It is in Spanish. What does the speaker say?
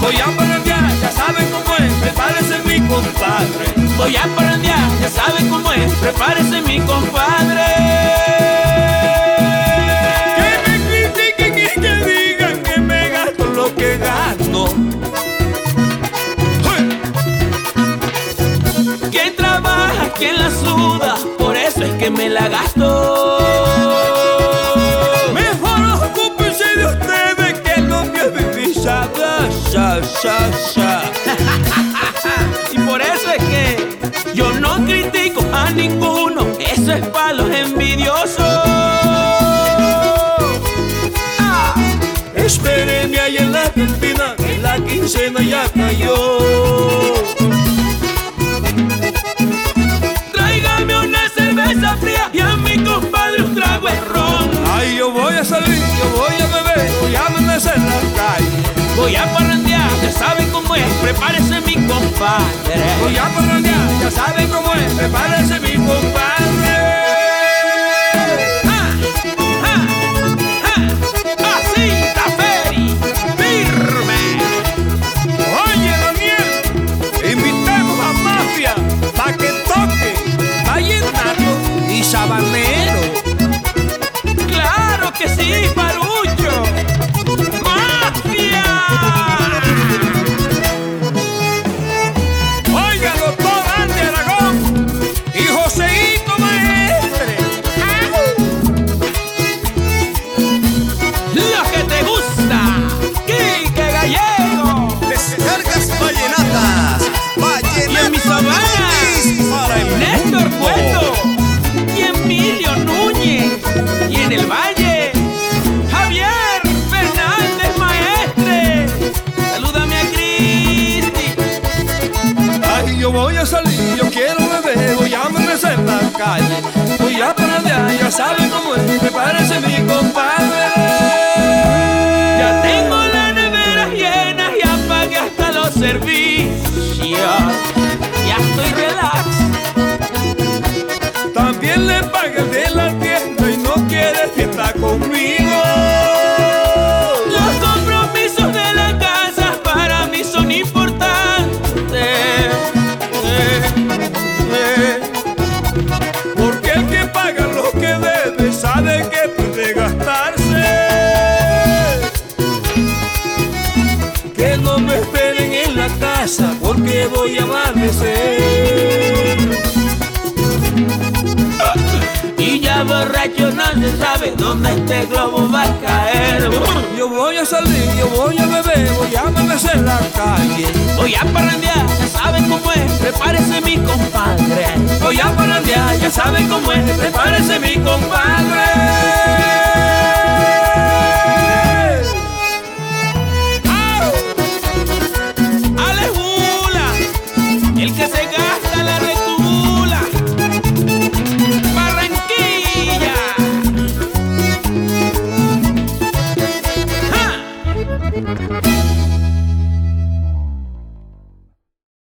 Voy a parrandear, ya saben cómo es, prepárese mi compadre. Voy a parrandear, ya saben cómo es, prepárese mi compadre. Que me critiquen y que digan que me gasto lo que gano. ¡Hey! Trabaja, quien la suda, por eso es que me la gasto. Ya. Y por eso es que yo no critico a ninguno, eso es para los envidiosos. Ah, Espérenme ahí en la cantina, que la quincena ya cayó. tráigame una cerveza fría y a mi compadre un trago de ron. Ay, yo voy a salir, yo voy a beber, voy a amanecer en la calle. Voy a parrandear, ya saben cómo es, prepárese mi compadre. Voy a parrandear, ya saben cómo es, prepárese mi compadre. Voy a salir, yo quiero beber, voy a amanecer en la calle. Voy a parrandear, ya saben cómo es, prepárese mi compadre. ya tengo la nevera llena y apagué hasta los servicios ya estoy relax También le pagué el de la Que no me esperen en la casa porque voy a amanecer. Y ya borracho no se sabe dónde este globo va a caer. Yo voy a salir, yo voy a beber, voy a amanecer la calle. Voy a parrandear, ya saben cómo es, prepárese mi compadre. Voy a parrandear, ya saben cómo es, prepárese mi compadre. say, girl.